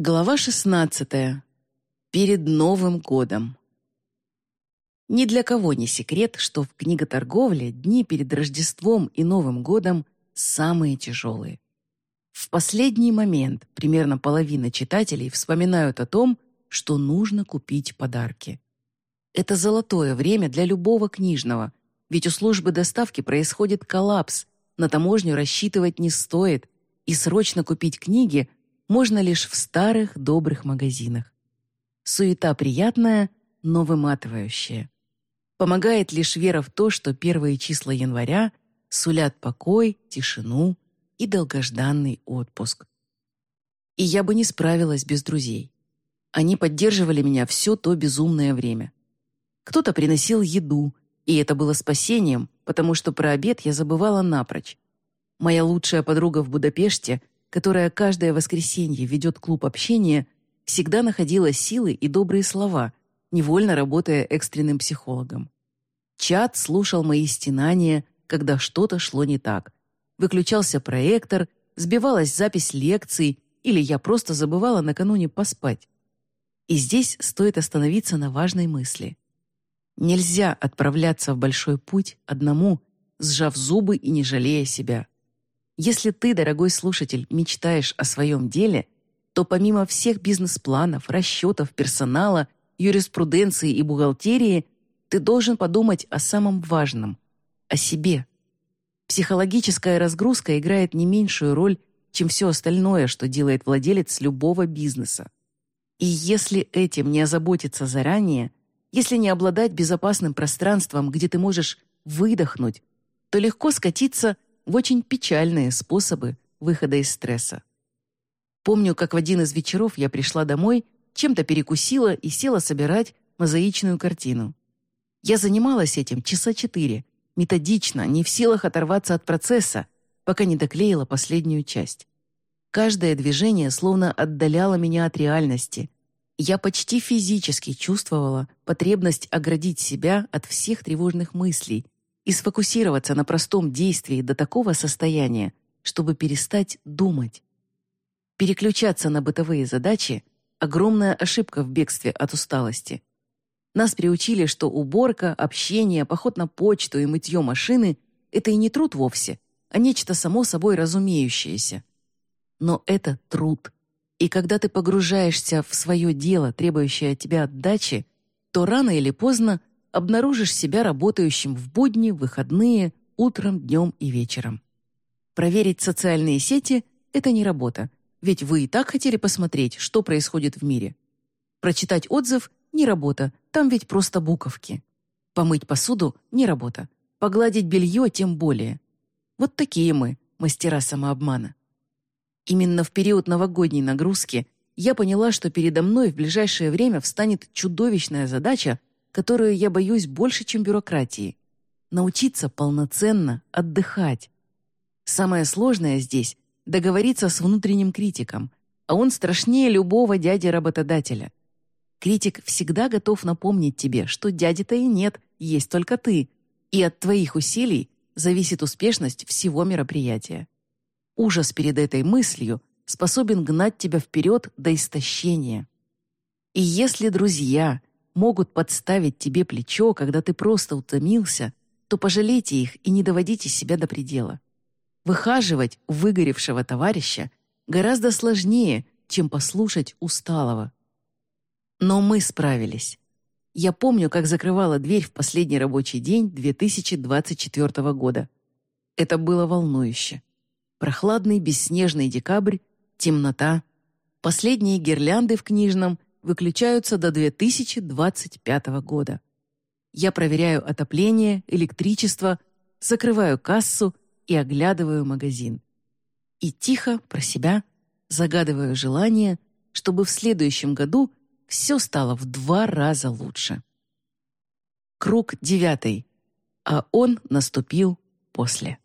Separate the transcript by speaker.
Speaker 1: Глава 16. Перед Новым годом. Ни для кого не секрет, что в книготорговле дни перед Рождеством и Новым годом самые тяжелые. В последний момент примерно половина читателей вспоминают о том, что нужно купить подарки. Это золотое время для любого книжного, ведь у службы доставки происходит коллапс, на таможню рассчитывать не стоит, и срочно купить книги – можно лишь в старых добрых магазинах. Суета приятная, но выматывающая. Помогает лишь вера в то, что первые числа января сулят покой, тишину и долгожданный отпуск. И я бы не справилась без друзей. Они поддерживали меня все то безумное время. Кто-то приносил еду, и это было спасением, потому что про обед я забывала напрочь. Моя лучшая подруга в Будапеште которая каждое воскресенье ведет клуб общения, всегда находила силы и добрые слова, невольно работая экстренным психологом. Чат слушал мои стенания, когда что-то шло не так. Выключался проектор, сбивалась запись лекций, или я просто забывала накануне поспать. И здесь стоит остановиться на важной мысли. Нельзя отправляться в большой путь одному, сжав зубы и не жалея себя. Если ты, дорогой слушатель, мечтаешь о своем деле, то помимо всех бизнес-планов, расчетов, персонала, юриспруденции и бухгалтерии, ты должен подумать о самом важном — о себе. Психологическая разгрузка играет не меньшую роль, чем все остальное, что делает владелец любого бизнеса. И если этим не озаботиться заранее, если не обладать безопасным пространством, где ты можешь выдохнуть, то легко скатиться в очень печальные способы выхода из стресса. Помню, как в один из вечеров я пришла домой, чем-то перекусила и села собирать мозаичную картину. Я занималась этим часа четыре, методично, не в силах оторваться от процесса, пока не доклеила последнюю часть. Каждое движение словно отдаляло меня от реальности. Я почти физически чувствовала потребность оградить себя от всех тревожных мыслей, и сфокусироваться на простом действии до такого состояния, чтобы перестать думать. Переключаться на бытовые задачи — огромная ошибка в бегстве от усталости. Нас приучили, что уборка, общение, поход на почту и мытье машины — это и не труд вовсе, а нечто само собой разумеющееся. Но это труд. И когда ты погружаешься в свое дело, требующее от тебя отдачи, то рано или поздно обнаружишь себя работающим в будни, выходные, утром, днем и вечером. Проверить социальные сети — это не работа, ведь вы и так хотели посмотреть, что происходит в мире. Прочитать отзыв — не работа, там ведь просто буковки. Помыть посуду — не работа, погладить белье тем более. Вот такие мы, мастера самообмана. Именно в период новогодней нагрузки я поняла, что передо мной в ближайшее время встанет чудовищная задача которую я боюсь больше, чем бюрократии. Научиться полноценно отдыхать. Самое сложное здесь — договориться с внутренним критиком, а он страшнее любого дяди-работодателя. Критик всегда готов напомнить тебе, что дяди-то и нет, есть только ты, и от твоих усилий зависит успешность всего мероприятия. Ужас перед этой мыслью способен гнать тебя вперед до истощения. И если друзья, могут подставить тебе плечо, когда ты просто утомился, то пожалейте их и не доводите себя до предела. Выхаживать выгоревшего товарища гораздо сложнее, чем послушать усталого. Но мы справились. Я помню, как закрывала дверь в последний рабочий день 2024 года. Это было волнующе. Прохладный бесснежный декабрь, темнота, последние гирлянды в книжном выключаются до 2025 года. Я проверяю отопление, электричество, закрываю кассу и оглядываю магазин. И тихо, про себя, загадываю желание, чтобы в следующем году все стало в два раза лучше. Круг девятый, а он наступил после.